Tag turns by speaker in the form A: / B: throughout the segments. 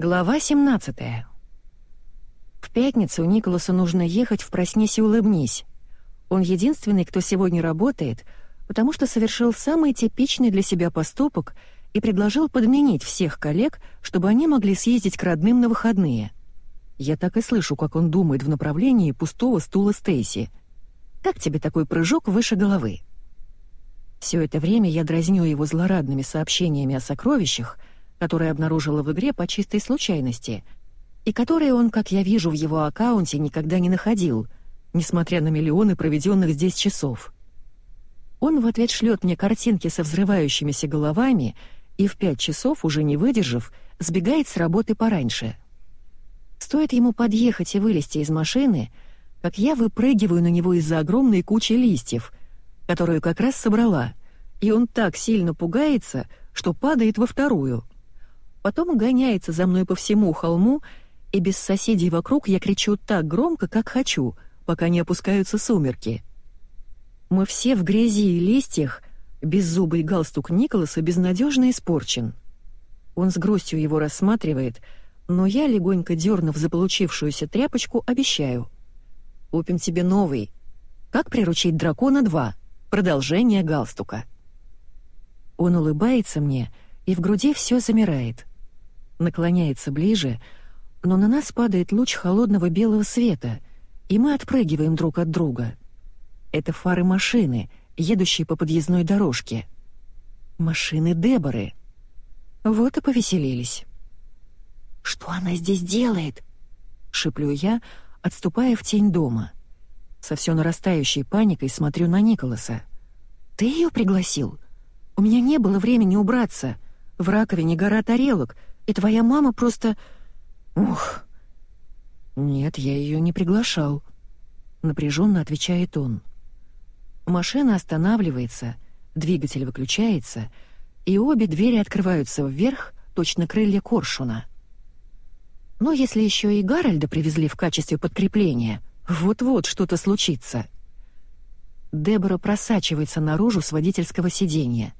A: Глава 17 В пятницу Николасу нужно ехать в «Проснись и улыбнись». Он единственный, кто сегодня работает, потому что совершил самый типичный для себя поступок и предложил подменить всех коллег, чтобы они могли съездить к родным на выходные. Я так и слышу, как он думает в направлении пустого стула Стейси. «Как тебе такой прыжок выше головы?» Все это время я дразню его злорадными сообщениями о сокровищах, которые обнаружила в игре по чистой случайности, и которые он, как я вижу в его аккаунте, никогда не находил, несмотря на миллионы проведенных здесь часов. Он в ответ шлет мне картинки со взрывающимися головами и в пять часов, уже не выдержав, сбегает с работы пораньше. Стоит ему подъехать и вылезти из машины, как я выпрыгиваю на него из-за огромной кучи листьев, которую как раз собрала, и он так сильно пугается, что падает во вторую. Потом гоняется за мной по всему холму, и без соседей вокруг я кричу так громко, как хочу, пока не опускаются сумерки. Мы все в грязи и листьях, беззубый галстук Николаса безнадежно испорчен. Он с грустью его рассматривает, но я, легонько дернув заполучившуюся тряпочку, обещаю. «Купим тебе новый. Как приручить дракона 2?» Продолжение галстука. Он улыбается мне, и в груди все замирает. Наклоняется ближе, но на нас падает луч холодного белого света, и мы отпрыгиваем друг от друга. Это фары машины, едущие по подъездной дорожке. Машины Деборы. Вот и повеселились. «Что она здесь делает?» — шиплю я, отступая в тень дома. Со все нарастающей паникой смотрю на Николаса. «Ты ее пригласил? У меня не было времени убраться. В раковине гора тарелок, и твоя мама просто... Ух!» «Нет, я ее не приглашал», — напряженно отвечает он. Машина останавливается, двигатель выключается, и обе двери открываются вверх, точно крылья коршуна. Но если еще и Гарольда привезли в качестве подкрепления — вот-вот что-то случится. Дебора просачивается наружу с водительского сиденья.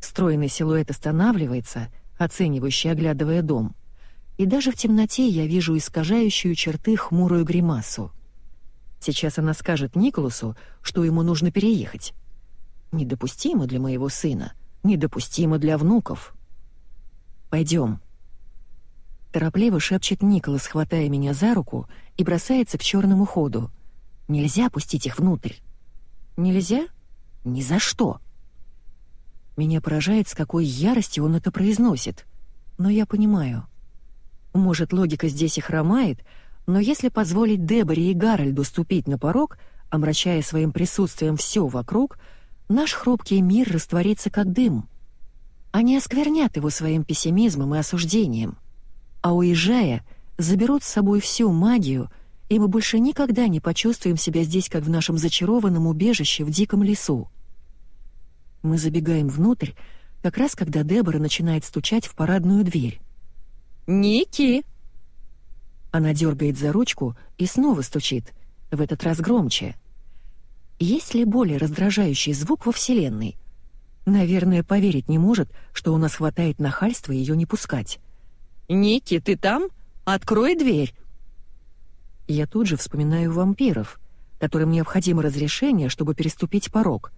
A: Стройный силуэт останавливается, оценивающий, оглядывая дом. И даже в темноте я вижу искажающую черты хмурую гримасу. Сейчас она скажет Николасу, что ему нужно переехать. Недопустимо для моего сына, недопустимо для внуков. Пойдем. Торопливо шепчет Николас, хватая меня за руку и бросается к черному ходу. Нельзя пустить их внутрь. Нельзя? Ни за что. Меня поражает, с какой яростью он это произносит. Но я понимаю. Может, логика здесь и хромает, но если позволить Деборе и Гарольду ступить на порог, омрачая своим присутствием все вокруг, наш хрупкий мир растворится как дым. Они осквернят его своим пессимизмом и осуждением — а уезжая, заберут с собой всю магию, и мы больше никогда не почувствуем себя здесь, как в нашем зачарованном убежище в диком лесу. Мы забегаем внутрь, как раз когда Дебора начинает стучать в парадную дверь. «Ники!» Она дергает за ручку и снова стучит, в этот раз громче. Есть ли более раздражающий звук во Вселенной? Наверное, поверить не может, что у нас хватает нахальства ее не пускать. «Ники, ты там? Открой дверь!» Я тут же вспоминаю вампиров, которым необходимо разрешение, чтобы переступить порог.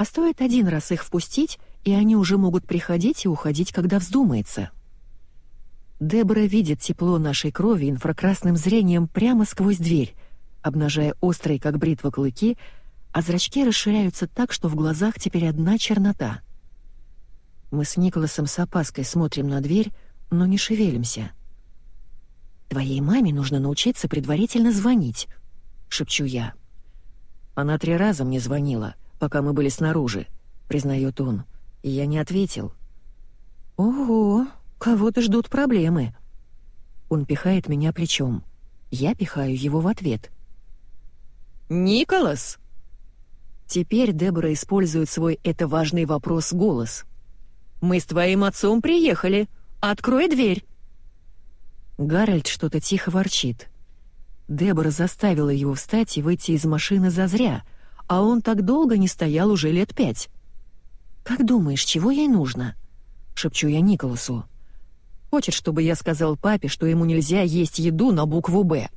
A: А стоит один раз их впустить, и они уже могут приходить и уходить, когда вздумается. Дебора видит тепло нашей крови инфракрасным зрением прямо сквозь дверь, обнажая острые, как бритва, клыки, а зрачки расширяются так, что в глазах теперь одна чернота. Мы с Николасом с опаской смотрим на дверь, но не шевелимся. «Твоей маме нужно научиться предварительно звонить», — шепчу я. «Она три раза мне звонила, пока мы были снаружи», — признает он, и я не ответил. «Ого, кого-то ждут проблемы». Он пихает меня плечом. Я пихаю его в ответ. «Николас!» Теперь Дебора использует свой «это важный вопрос» голос. «Мы с твоим отцом приехали. Открой дверь!» Гарольд что-то тихо ворчит. Дебора заставила его встать и выйти из машины зазря, а он так долго не стоял уже лет пять. «Как думаешь, чего ей нужно?» — шепчу я Николасу. Хочет, чтобы я сказал папе, что ему нельзя есть еду на букву «Б».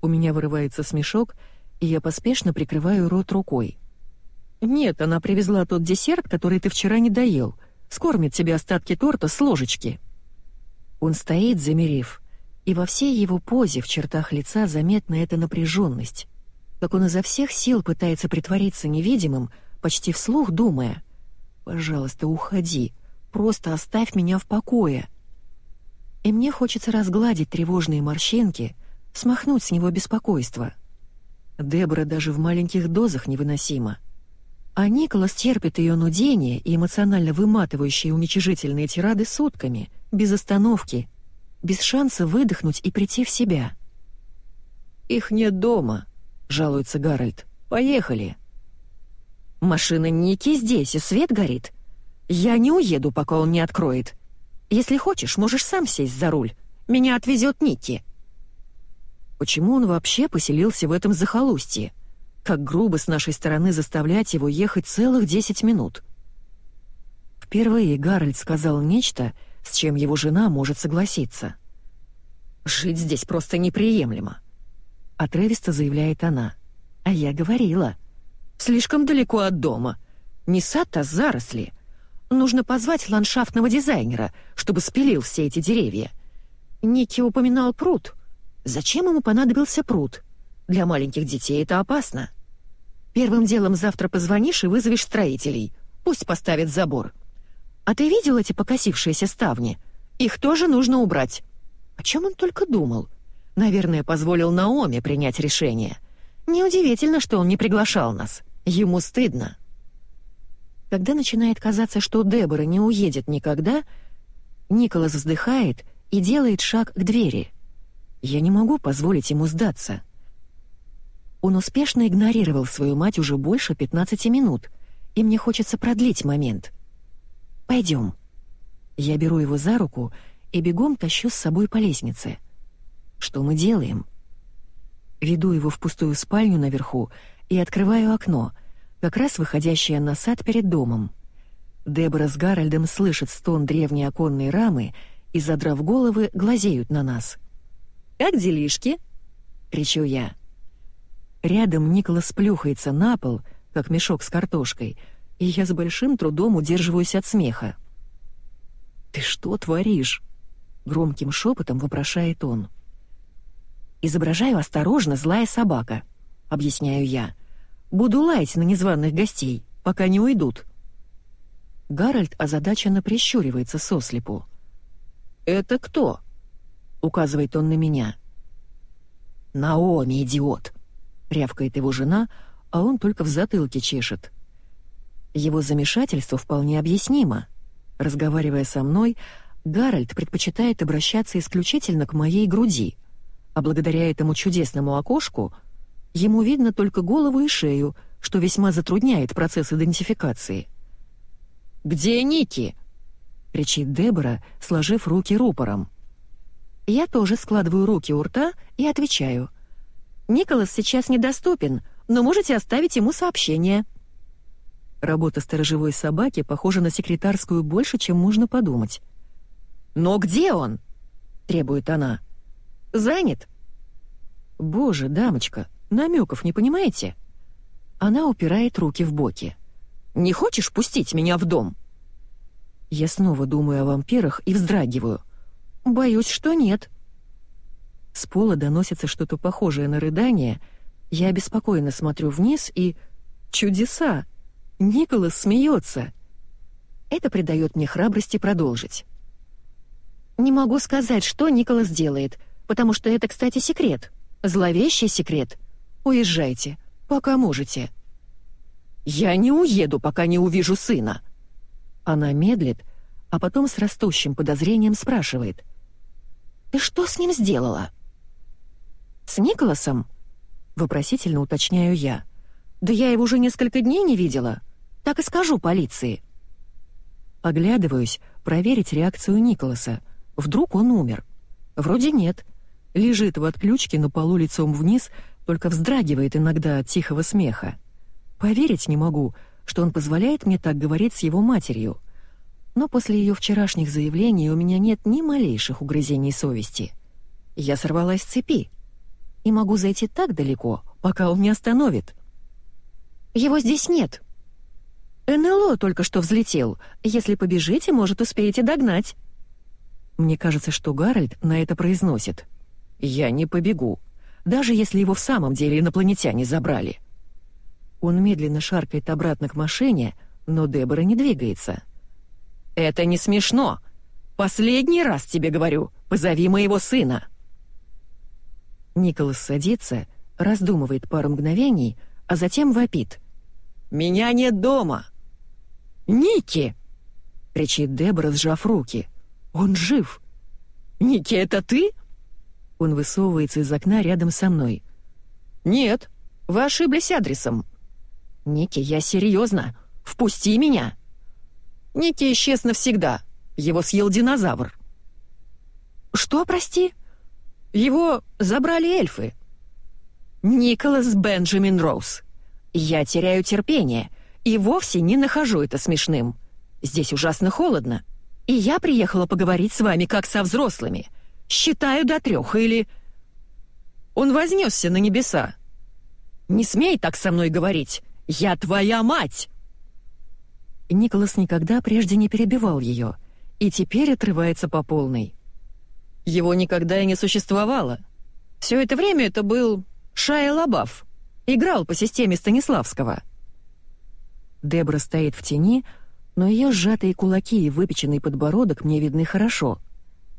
A: У меня вырывается смешок, и я поспешно прикрываю рот рукой. «Нет, она привезла тот десерт, который ты вчера не доел. Скормит тебе остатки торта с ложечки». Он стоит, замерев, и во всей его позе в чертах лица заметна эта напряженность, как он изо всех сил пытается притвориться невидимым, почти вслух думая «Пожалуйста, уходи, просто оставь меня в покое». И мне хочется разгладить тревожные морщинки, смахнуть с него беспокойство. Дебора даже в маленьких дозах невыносима. А Николас терпит ее нудение и эмоционально выматывающие уничижительные тирады сутками, без остановки, без шанса выдохнуть и прийти в себя. «Их нет дома», — жалуется Гарольд. «Поехали». Машина Ники здесь, и свет горит. Я не уеду, пока он не откроет. Если хочешь, можешь сам сесть за руль. Меня отвезет Ники. Почему он вообще поселился в этом захолустье? Как грубо с нашей стороны заставлять его ехать целых 10 минут. Впервые Гарольд сказал нечто, с чем его жена может согласиться. «Жить здесь просто неприемлемо», — отрывисто заявляет она. «А я говорила». Слишком далеко от дома. Не сад, а заросли. Нужно позвать ландшафтного дизайнера, чтобы спилил все эти деревья. Ники упоминал пруд. Зачем ему понадобился пруд? Для маленьких детей это опасно. Первым делом завтра позвонишь и вызовешь строителей. Пусть поставят забор. А ты видел эти покосившиеся ставни? Их тоже нужно убрать. О чем он только думал? Наверное, позволил Наоми принять решение. Неудивительно, что он не приглашал нас. Ему стыдно. Когда начинает казаться, что Дебора не уедет никогда, Николас вздыхает и делает шаг к двери. Я не могу позволить ему сдаться. Он успешно игнорировал свою мать уже больше 15 минут, и мне хочется продлить момент. Пойдем. Я беру его за руку и бегом тащу с собой по лестнице. Что мы делаем? Веду его в пустую спальню наверху и открываю окно, как раз выходящее на сад перед домом. Дебора с Гарольдом слышат стон древней оконной рамы и, задрав головы, глазеют на нас. «Как делишки?» — кричу я. Рядом Николас плюхается на пол, как мешок с картошкой, и я с большим трудом удерживаюсь от смеха. «Ты что творишь?» — громким шепотом вопрошает он. Изображаю осторожно злая собака, объясняю я. Буду лаять на незваных гостей, пока не уйдут. Гарольд озадаченно прищуривается сослепу. «Это кто?» — указывает он на меня. «Наоми, идиот!» — рявкает его жена, а он только в затылке чешет. Его замешательство вполне объяснимо. Разговаривая со мной, Гарольд предпочитает обращаться исключительно к моей груди — а благодаря этому чудесному окошку ему видно только голову и шею, что весьма затрудняет процесс идентификации. «Где Ники?» — кричит Дебора, сложив руки рупором. Я тоже складываю руки у рта и отвечаю. «Николас сейчас недоступен, но можете оставить ему сообщение». Работа сторожевой собаки похожа на секретарскую больше, чем можно подумать. «Но где он?» — требует она. Занят?» «Боже, дамочка, намеков не понимаете?» Она упирает руки в боки. «Не хочешь пустить меня в дом?» Я снова думаю о вампирах и вздрагиваю. «Боюсь, что нет». С пола доносится что-то похожее на рыдание. Я обеспокоенно смотрю вниз и... Чудеса! Николас смеется. Это придает мне храбрости продолжить. Не могу сказать, что Николас делает — потому что это, кстати, секрет. Зловещий секрет. Уезжайте, пока можете». «Я не уеду, пока не увижу сына». Она медлит, а потом с растущим подозрением спрашивает. «Ты что с ним сделала?» «С Николасом?» — вопросительно уточняю я. «Да я его уже несколько дней не видела. Так и скажу полиции». Оглядываюсь, проверить реакцию Николаса. Вдруг он умер. Вроде нет лежит в отключке на полу лицом вниз, только вздрагивает иногда от тихого смеха. Поверить не могу, что он позволяет мне так говорить с его матерью. Но после ее вчерашних заявлений у меня нет ни малейших угрызений совести. Я сорвалась с цепи. И могу зайти так далеко, пока он не остановит. Его здесь нет. НЛО только что взлетел. Если побежите, может, успеете догнать. Мне кажется, что Гарольд на это произносит. «Я не побегу, даже если его в самом деле инопланетяне забрали». Он медленно шаркает обратно к машине, но Дебора не двигается. «Это не смешно! Последний раз тебе говорю, позови моего сына!» Николас садится, раздумывает пару мгновений, а затем вопит. «Меня нет дома!» «Ники!» — кричит Дебора, сжав руки. «Он жив!» «Ники, это ты?» Он высовывается из окна рядом со мной. «Нет, вы ошиблись адресом». «Ники, я серьезно. Впусти меня!» Ники исчез навсегда. Его съел динозавр. «Что, прости?» «Его забрали эльфы». «Николас Бенджамин Роуз. Я теряю терпение и вовсе не нахожу это смешным. Здесь ужасно холодно, и я приехала поговорить с вами как со взрослыми. Считаю до трех или...» Он вознесся на небеса. «Не смей так со мной говорить! Я твоя мать!» Николас никогда прежде не перебивал ее, и теперь отрывается по полной. Его никогда и не существовало. Все это время это был Шая Лабаф. Играл по системе Станиславского. Дебра стоит в тени, но ее сжатые кулаки и выпеченный подбородок мне видны хорошо.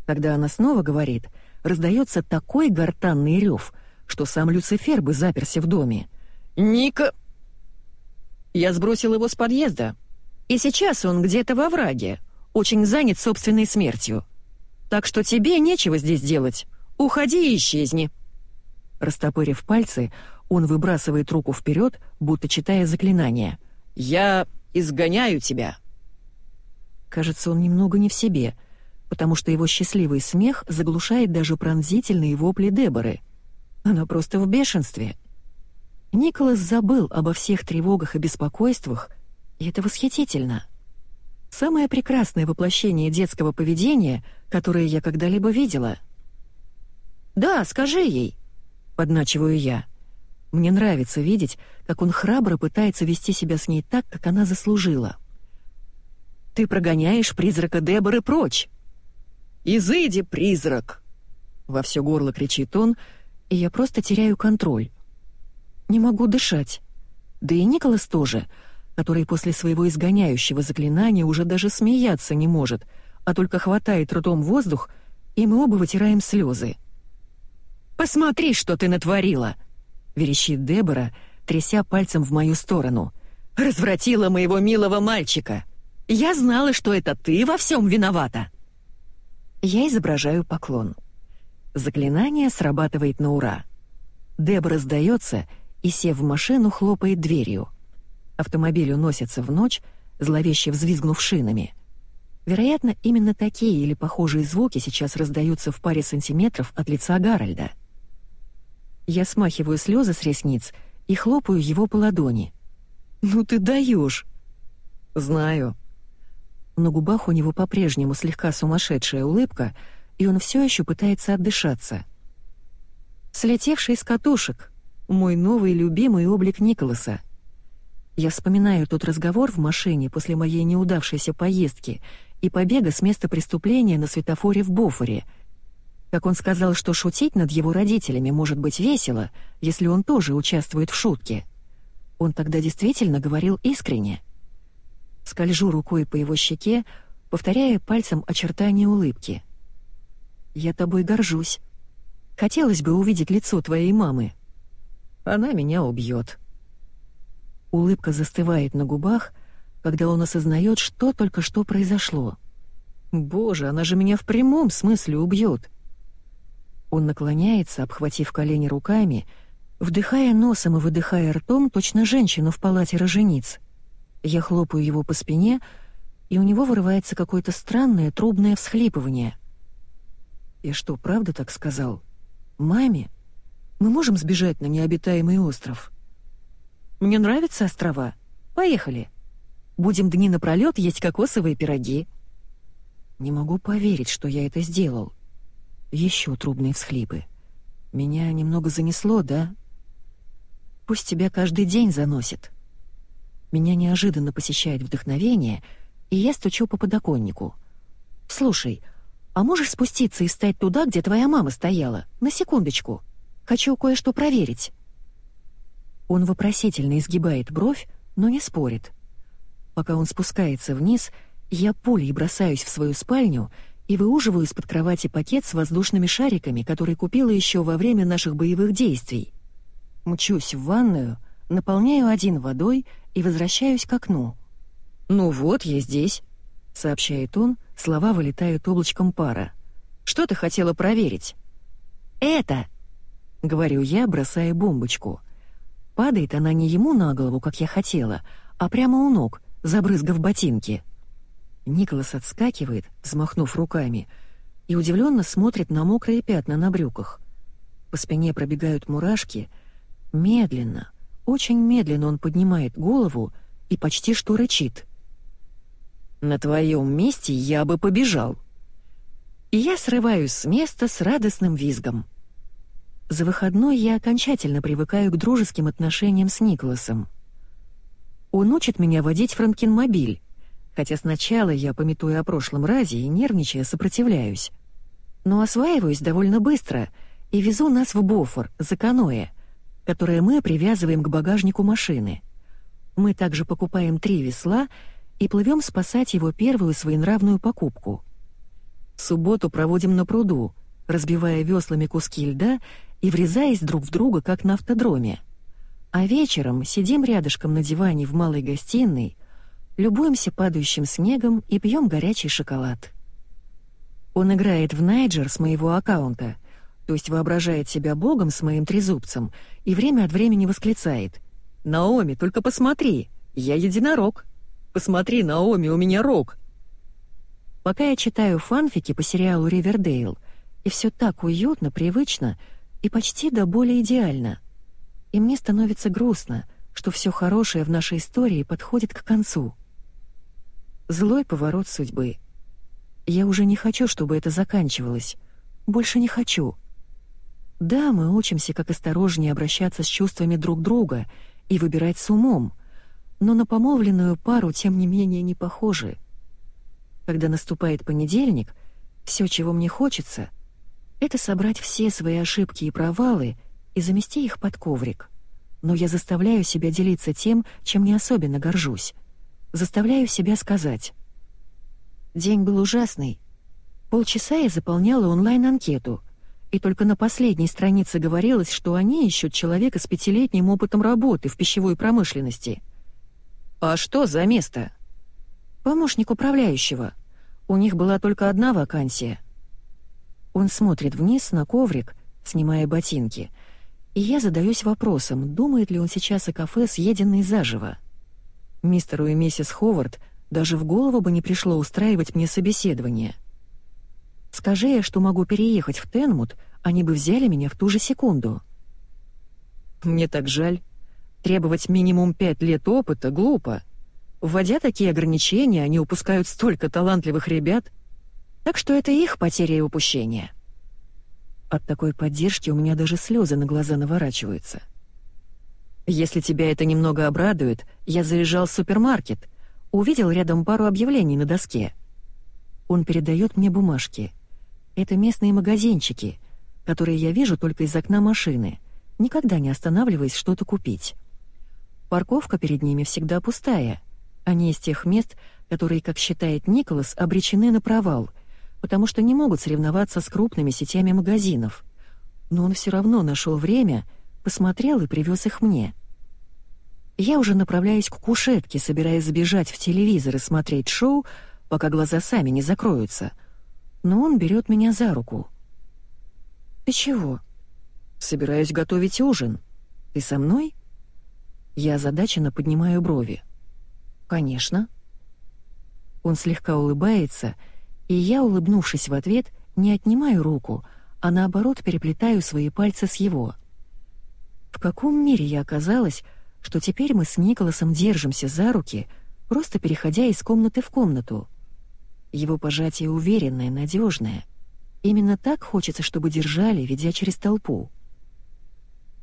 A: Когда она снова говорит, раздается такой гортанный рев, что сам Люцифер бы заперся в доме. «Ника...» Я сбросил его с подъезда, и сейчас он где-то во враге, очень занят собственной смертью. Так что тебе нечего здесь делать. Уходи и исчезни». Растопырив пальцы, он выбрасывает руку вперед, будто читая заклинание. «Я изгоняю тебя!» Кажется, он немного не в себе, потому что его счастливый смех заглушает даже пронзительные вопли Деборы. Она просто в бешенстве. Николас забыл обо всех тревогах и беспокойствах, и это восхитительно. Самое прекрасное воплощение детского поведения, которое я когда-либо видела. «Да, скажи ей», — подначиваю я. Мне нравится видеть, как он храбро пытается вести себя с ней так, как она заслужила. «Ты прогоняешь призрака Деборы прочь!» «Изыди, призрак!» Во все горло кричит он, и я просто теряю контроль. Не могу дышать. Да и Николас тоже — который после своего изгоняющего заклинания уже даже смеяться не может, а только хватает ртом воздух, и мы оба вытираем слезы. «Посмотри, что ты натворила!» — верещит Дебора, тряся пальцем в мою сторону. «Развратила моего милого мальчика! Я знала, что это ты во всем виновата!» Я изображаю поклон. Заклинание срабатывает на ура. Дебора сдается и, сев в машину, хлопает дверью — Автомобиль уносится в ночь, зловеще взвизгнув шинами. Вероятно, именно такие или похожие звуки сейчас раздаются в паре сантиметров от лица Гарольда. Я смахиваю слезы с ресниц и хлопаю его по ладони. «Ну ты даешь!» «Знаю». На губах у него по-прежнему слегка сумасшедшая улыбка, и он все еще пытается отдышаться. Слетевший с катушек, мой новый любимый облик Николаса — я вспоминаю тот разговор в машине после моей неудавшейся поездки и побега с места преступления на светофоре в Бофоре. Как он сказал, что шутить над его родителями может быть весело, если он тоже участвует в шутке. Он тогда действительно говорил искренне. Скольжу рукой по его щеке, повторяя пальцем очертания улыбки. «Я тобой горжусь. Хотелось бы увидеть лицо твоей мамы. Она меня убьет». Улыбка застывает на губах, когда он осознает, что только что произошло. «Боже, она же меня в прямом смысле убьет!» Он наклоняется, обхватив колени руками, вдыхая носом и выдыхая ртом, точно женщину в палате рожениц. Я хлопаю его по спине, и у него вырывается какое-то странное трубное всхлипывание. «Я что, правда так сказал? Маме? Мы можем сбежать на необитаемый остров?» Мне нравятся острова. Поехали. Будем дни напролёт есть кокосовые пироги. Не могу поверить, что я это сделал. Еще трубные всхлипы. Меня немного занесло, да? Пусть тебя каждый день заносит. Меня неожиданно посещает вдохновение, и я стучу по подоконнику. «Слушай, а можешь спуститься и стать туда, где твоя мама стояла? На секундочку. Хочу кое-что проверить». Он вопросительно изгибает бровь, но не спорит. Пока он спускается вниз, я пулей бросаюсь в свою спальню и выуживаю из-под кровати пакет с воздушными шариками, который купила еще во время наших боевых действий. Мчусь в ванную, наполняю один водой и возвращаюсь к окну. «Ну вот, я здесь», — сообщает он, слова вылетают облачком пара. «Что ты хотела проверить?» «Это!» — говорю я, бросая бомбочку. Падает она не ему на голову, как я хотела, а прямо у ног, забрызгав ботинки. Николас отскакивает, взмахнув руками, и удивленно смотрит на мокрые пятна на брюках. По спине пробегают мурашки. Медленно, очень медленно он поднимает голову и почти что рычит. «На твоем месте я бы побежал!» И я срываюсь с места с радостным визгом. За выходной я окончательно привыкаю к дружеским отношениям с Николасом. Он учит меня водить франкенмобиль, хотя сначала я, пометуя о прошлом разе и нервничая, сопротивляюсь. Но осваиваюсь довольно быстро и везу нас в Бофор, за каноэ, которое мы привязываем к багажнику машины. Мы также покупаем три весла и плывем спасать его первую своенравную покупку. Субботу проводим на пруду, разбивая веслами куски льда и врезаясь друг в друга, как на автодроме. А вечером сидим рядышком на диване в малой гостиной, любуемся падающим снегом и пьем горячий шоколад. Он играет в Найджер с моего аккаунта, то есть воображает себя богом с моим трезубцем и время от времени восклицает «Наоми, только посмотри, я единорог! Посмотри, Наоми, у меня рог!» Пока я читаю фанфики по сериалу «Ривердейл», и все так уютно, привычно и почти до боли идеально. И мне становится грустно, что все хорошее в нашей истории подходит к концу. Злой поворот судьбы. Я уже не хочу, чтобы это заканчивалось. Больше не хочу. Да, мы учимся, как осторожнее обращаться с чувствами друг друга и выбирать с умом, но на помолвленную пару, тем не менее, не похожи. Когда наступает понедельник, все, чего мне хочется, это собрать все свои ошибки и провалы и замести их под коврик. Но я заставляю себя делиться тем, чем не особенно горжусь заставляю себя сказать. День был ужасный. Полчаса я заполняла онлайн-анкету, и только на последней странице говорилось, что они ищут человека с пятилетним опытом работы в пищевой промышленности. «А что за место?» «Помощник управляющего. У них была только одна вакансия». Он смотрит вниз на коврик, снимая ботинки, и я задаюсь вопросом, думает ли он сейчас о кафе, съеденный заживо. Мистеру и миссис Ховард даже в голову бы не пришло устраивать мне собеседование. Скажи я, что могу переехать в Тенмут, они бы взяли меня в ту же секунду. Мне так жаль. Требовать минимум пять лет опыта глупо. Вводя такие ограничения, они упускают столько талантливых ребят. Так что это их потеря и упущение. От такой поддержки у меня даже слезы на глаза наворачиваются. — если тебя это немного обрадует, я заезжал в супермаркет, увидел рядом пару объявлений на доске. Он передает мне бумажки. Это местные магазинчики, которые я вижу только из окна машины, никогда не останавливаясь что-то купить. Парковка перед ними всегда пустая. Они из тех мест, которые, как считает Николас, обречены на провал, потому что не могут соревноваться с крупными сетями магазинов. Но он все равно нашел время — посмотрел и привез их мне. Я уже направляюсь к кушетке, собираясь забежать в телевизор и смотреть шоу, пока глаза сами не закроются. Но он берет меня за руку. «Ты чего?» «Собираюсь готовить ужин. Ты со мной?» Я озадаченно поднимаю брови. «Конечно». Он слегка улыбается, и я, улыбнувшись в ответ, не отнимаю руку, а наоборот переплетаю свои пальцы с его — в каком мире я оказалась, что теперь мы с Николасом держимся за руки, просто переходя из комнаты в комнату? Его пожатие уверенное, надежное. Именно так хочется, чтобы держали, ведя через толпу.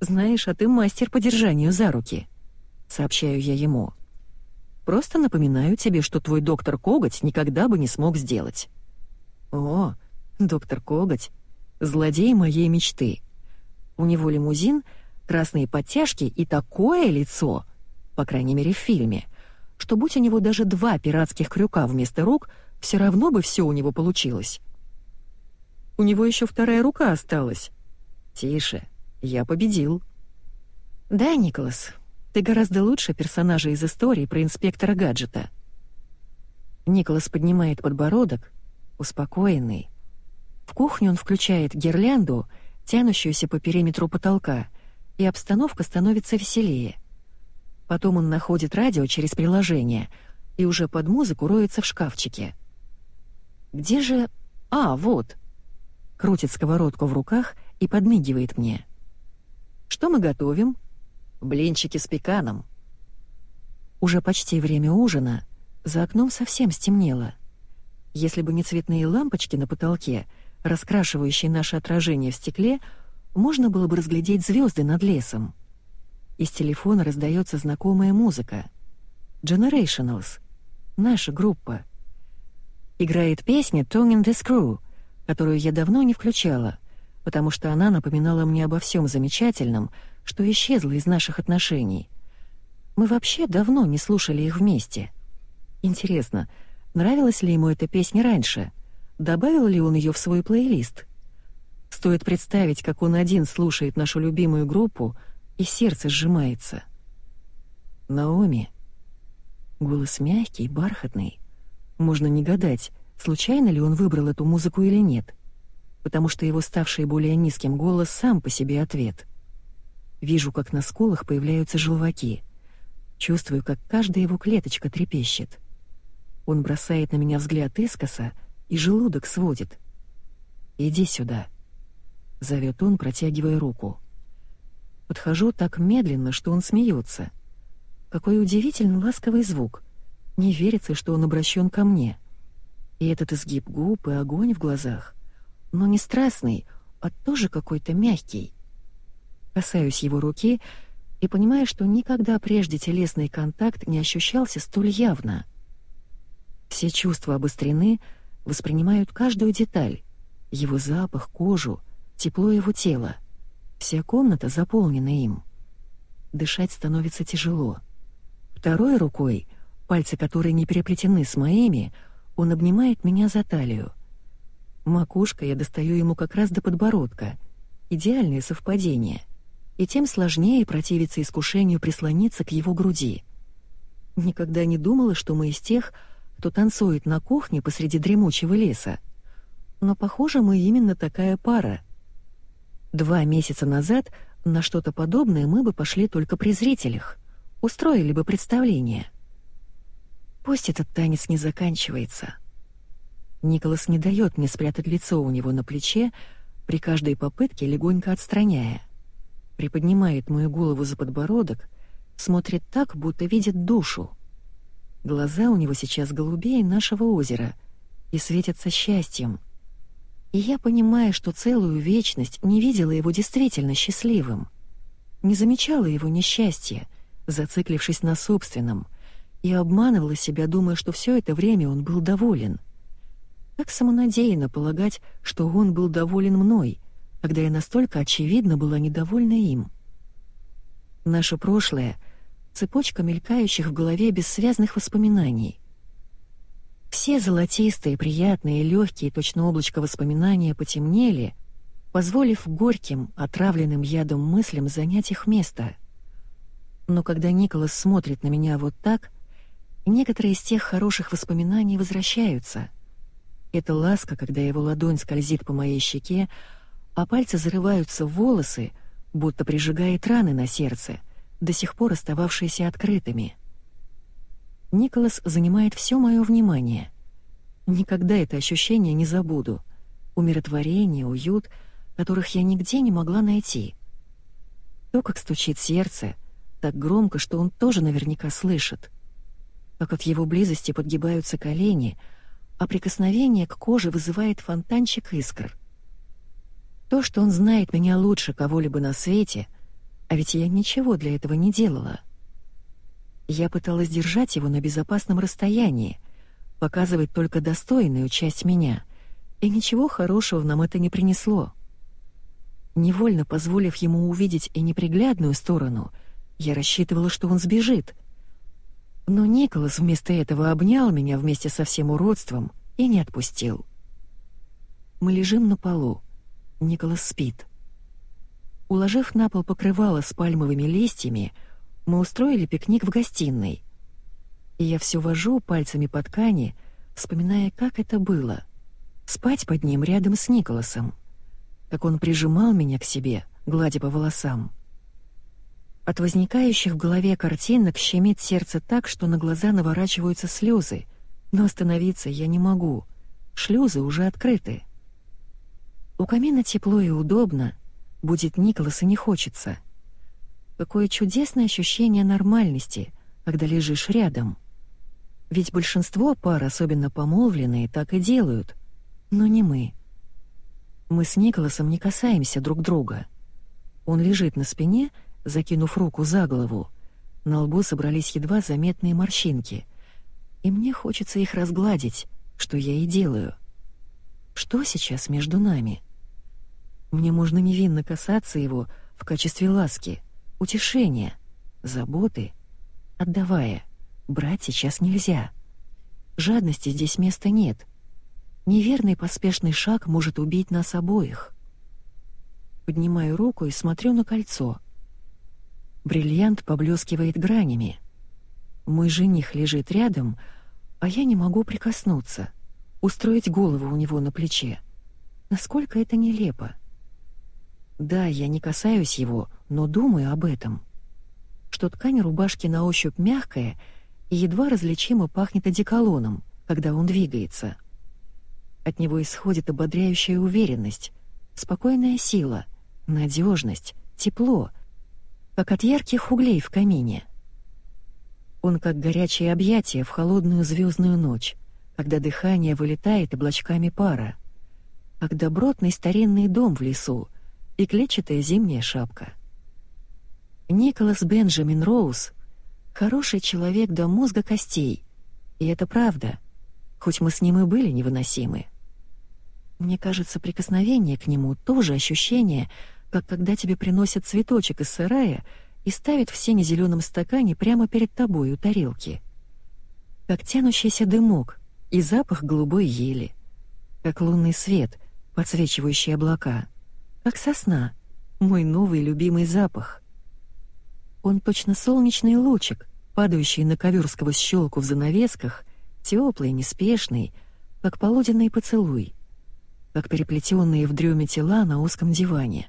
A: «Знаешь, а ты мастер по держанию за руки», — сообщаю я ему. «Просто напоминаю тебе, что твой доктор Коготь никогда бы не смог сделать». «О, доктор Коготь, злодей моей мечты. У него лимузин, красные подтяжки и такое лицо, по крайней мере в фильме, что будь у него даже два пиратских крюка вместо рук, все равно бы все у него получилось. У него еще вторая рука осталась. Тише, я победил. Да, Николас, ты гораздо лучше персонажа из истории про инспектора гаджета. Николас поднимает подбородок, успокоенный. В кухню он включает гирлянду, тянущуюся по периметру потолка, и обстановка становится веселее. Потом он находит радио через приложение и уже под музыку роется в шкафчике. «Где же... А, вот!» Крутит сковородку в руках и подмигивает мне. «Что мы готовим?» «Блинчики с пеканом». Уже почти время ужина, за окном совсем стемнело. Если бы не цветные лампочки на потолке, раскрашивающие наше отражение в стекле, можно было бы разглядеть звезды над лесом. Из телефона раздается знакомая музыка. Generationals. Наша группа. Играет песня «Tongue in the Screw», которую я давно не включала, потому что она напоминала мне обо всем замечательном, что исчезло из наших отношений. Мы вообще давно не слушали их вместе. Интересно, нравилась ли ему эта песня раньше? Добавил ли он ее в свой плейлист? Стоит представить, как он один слушает нашу любимую группу — и сердце сжимается. «Наоми». Голос мягкий, бархатный. Можно не гадать, случайно ли он выбрал эту музыку или нет, потому что его ставший более низким голос сам по себе ответ. Вижу, как на скулах появляются желваки. Чувствую, как каждая его клеточка трепещет. Он бросает на меня взгляд искоса, и желудок сводит. «Иди сюда», — зовет он, протягивая руку. Подхожу так медленно, что он смеется. Какой удивительно ласковый звук. Не верится, что он обращен ко мне. И этот изгиб губ и огонь в глазах. Но не страстный, а тоже какой-то мягкий. Касаюсь его руки и понимаю, что никогда прежде телесный контакт не ощущался столь явно. Все чувства обострены, воспринимают каждую деталь. Его запах, кожу, тепло его тела. Вся комната заполнена им. Дышать становится тяжело. Второй рукой, пальцы которой не переплетены с моими, он обнимает меня за талию. Макушка я достаю ему как раз до подбородка. Идеальное совпадение. И тем сложнее противиться искушению прислониться к его груди. Никогда не думала, что мы из тех, кто танцует на кухне посреди дремучего леса. Но, похоже, мы именно такая пара — Два месяца назад на что-то подобное мы бы пошли только при зрителях, устроили бы представление. Пусть этот танец не заканчивается. Николас не дает мне спрятать лицо у него на плече, при каждой попытке легонько отстраняя. Приподнимает мою голову за подбородок, смотрит так, будто видит душу. Глаза у него сейчас голубее нашего озера и светятся счастьем — и я понимаю, что целую вечность не видела его действительно счастливым. Не замечала его несчастья, зациклившись на собственном, и обманывала себя, думая, что все это время он был доволен. Как самонадеянно полагать, что он был доволен мной, когда я настолько очевидно была недовольна им. Наше прошлое — цепочка мелькающих в голове бессвязных воспоминаний. Все золотистые, приятные, легкие, точно облачко воспоминания потемнели, позволив горьким, отравленным ядом мыслям занять их место. Но когда Николас смотрит на меня вот так, некоторые из тех хороших воспоминаний возвращаются. Это ласка, когда его ладонь скользит по моей щеке, а пальцы зарываются в волосы, будто прижигает раны на сердце, до сих пор остававшиеся открытыми — Николас занимает все мое внимание. Никогда это ощущение не забуду. Умиротворение, уют, которых я нигде не могла найти. То, как стучит сердце, так громко, что он тоже наверняка слышит. Как от его близости подгибаются колени, а прикосновение к коже вызывает фонтанчик искр. То, что он знает меня лучше кого-либо на свете, а ведь я ничего для этого не делала. Я пыталась держать его на безопасном расстоянии, показывать только достойную часть меня, и ничего хорошего нам это не принесло. Невольно позволив ему увидеть и неприглядную сторону, я рассчитывала, что он сбежит. Но Николас вместо этого обнял меня вместе со всем уродством и не отпустил. Мы лежим на полу. Николас спит. Уложив на пол покрывало с пальмовыми листьями, мы устроили пикник в гостиной. И я все вожу пальцами по ткани, вспоминая, как это было — спать под ним рядом с Николасом как он прижимал меня к себе, гладя по волосам. От возникающих в голове картинок щемит сердце так, что на глаза наворачиваются слезы, но остановиться я не могу. Шлюзы уже открыты. У камина тепло и удобно, будет Николаса не хочется. Какое чудесное ощущение нормальности, когда лежишь рядом. Ведь большинство пар, особенно помолвленные, так и делают, но не мы. Мы с Николасом не касаемся друг друга. Он лежит на спине, закинув руку за голову. На лбу собрались едва заметные морщинки. И мне хочется их разгладить, что я и делаю. Что сейчас между нами? Мне можно невинно касаться его в качестве ласки, утешения, заботы, отдавая. Брать сейчас нельзя. Жадности здесь места нет — Неверный поспешный шаг может убить нас обоих. Поднимаю руку и смотрю на кольцо. Бриллиант поблескивает гранями. Мой жених лежит рядом, а я не могу прикоснуться, устроить голову у него на плече. Насколько это нелепо. Да, я не касаюсь его, но думаю об этом. Что ткань рубашки на ощупь мягкая и едва различимо пахнет одеколоном, когда он двигается. От него исходит ободряющая уверенность, спокойная сила, надежность, тепло, как от ярких углей в камине. Он как горячее объятие в холодную звездную ночь, когда дыхание вылетает облачками пара, как добротный старинный дом в лесу и клетчатая зимняя шапка. Николас Бенджамин Роуз — хороший человек до мозга костей, и это правда, хоть мы с ним и были невыносимы. Мне кажется, прикосновение к нему — тоже ощущение, как когда тебе приносят цветочек из сарая и ставят в сине-зеленом стакане прямо перед тобой у тарелки. Как тянущийся дымок и запах голубой ели. Как лунный свет, подсвечивающий облака. Как сосна, мой новый любимый запах. Он точно солнечный лучик, падающий на ковер сквозь щелку в занавесках, теплый, неспешный, как полуденный поцелуй — как переплетенные в дреме тела на узком диване.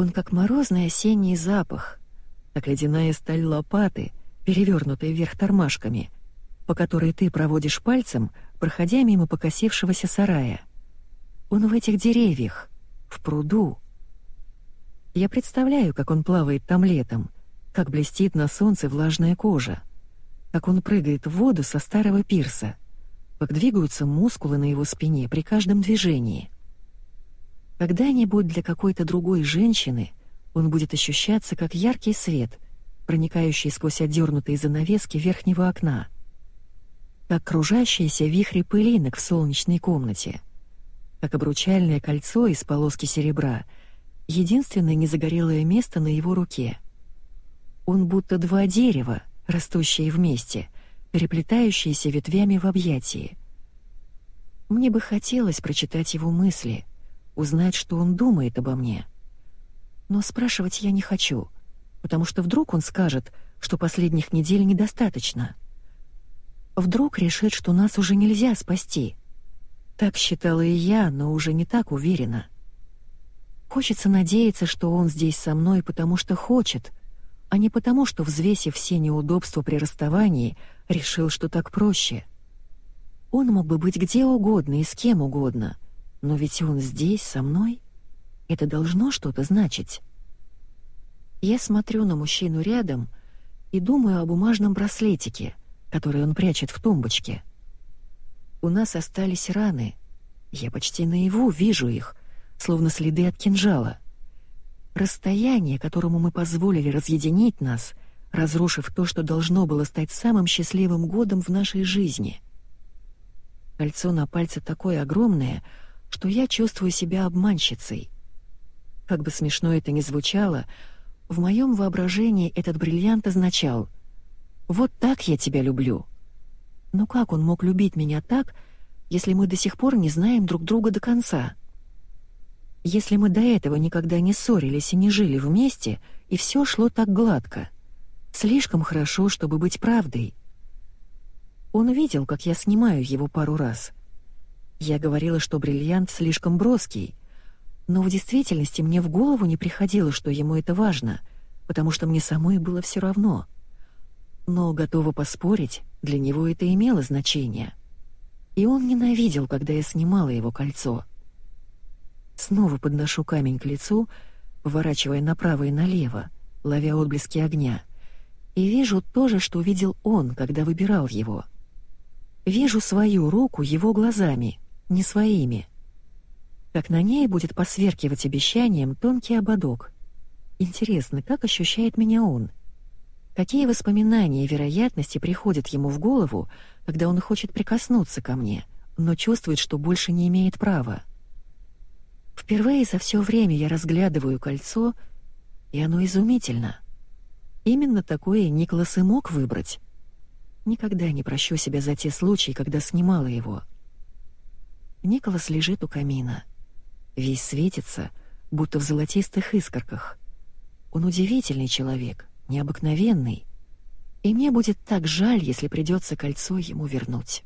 A: Он как морозный осенний запах, как ледяная сталь лопаты, перевернутая вверх тормашками, по которой ты проводишь пальцем, проходя мимо покосившегося сарая. Он в этих деревьях, в пруду. Я представляю, как он плавает там летом, как блестит на солнце влажная кожа, как он прыгает в воду со старого пирса — как двигаются мускулы на его спине при каждом движении. Когда-нибудь для какой-то другой женщины он будет ощущаться как яркий свет, проникающий сквозь отдернутые занавески верхнего окна, как кружащиеся вихри пылинок в солнечной комнате, как обручальное кольцо из полоски серебра, единственное незагорелое место на его руке. Он будто два дерева, растущие вместе — переплетающиеся ветвями в объятии. Мне бы хотелось прочитать его мысли, узнать, что он думает обо мне. Но спрашивать я не хочу, потому что вдруг он скажет, что последних недель недостаточно. Вдруг решит, что нас уже нельзя спасти. Так считала и я, но уже не так уверена. Хочется надеяться, что он здесь со мной, потому что хочет, а не потому, что, взвесив все неудобства при расставании, решил, что так проще. Он мог бы быть где угодно и с кем угодно, но ведь он здесь, со мной. Это должно что-то значить. Я смотрю на мужчину рядом и думаю о бумажном браслетике, который он прячет в тумбочке. У нас остались раны. Я почти наяву вижу их, словно следы от кинжала. Расстояние, которому мы позволили разъединить нас, разрушив то, что должно было стать самым счастливым годом в нашей жизни. Кольцо на пальце такое огромное, что я чувствую себя обманщицей. Как бы смешно это ни звучало, в моем воображении этот бриллиант означал «Вот так я тебя люблю». Но как он мог любить меня так, если мы до сих пор не знаем друг друга до конца? Если мы до этого никогда не ссорились и не жили вместе, и все шло так гладко. Слишком хорошо, чтобы быть правдой. Он видел, как я снимаю его пару раз. Я говорила, что бриллиант слишком броский, но в действительности мне в голову не приходило, что ему это важно, потому что мне самой было все равно. Но, готова поспорить, для него это имело значение. И он ненавидел, когда я снимала его кольцо. Снова подношу камень к лицу, поворачивая направо и налево, ловя отблески огня. И вижу то же, что видел он, когда выбирал его. Вижу свою руку его глазами, не своими. Как на ней будет посверкивать обещанием тонкий ободок. Интересно, как ощущает меня он? Какие воспоминания и вероятности приходят ему в голову, когда он хочет прикоснуться ко мне, но чувствует, что больше не имеет права? Впервые за все время я разглядываю кольцо, и оно изумительно. Именно такое Николас и мог выбрать. Никогда не прощу себя за те случаи, когда снимала его. Николас лежит у камина. Весь светится, будто в золотистых искорках. Он удивительный человек, необыкновенный. И мне будет так жаль, если придется кольцо ему вернуть.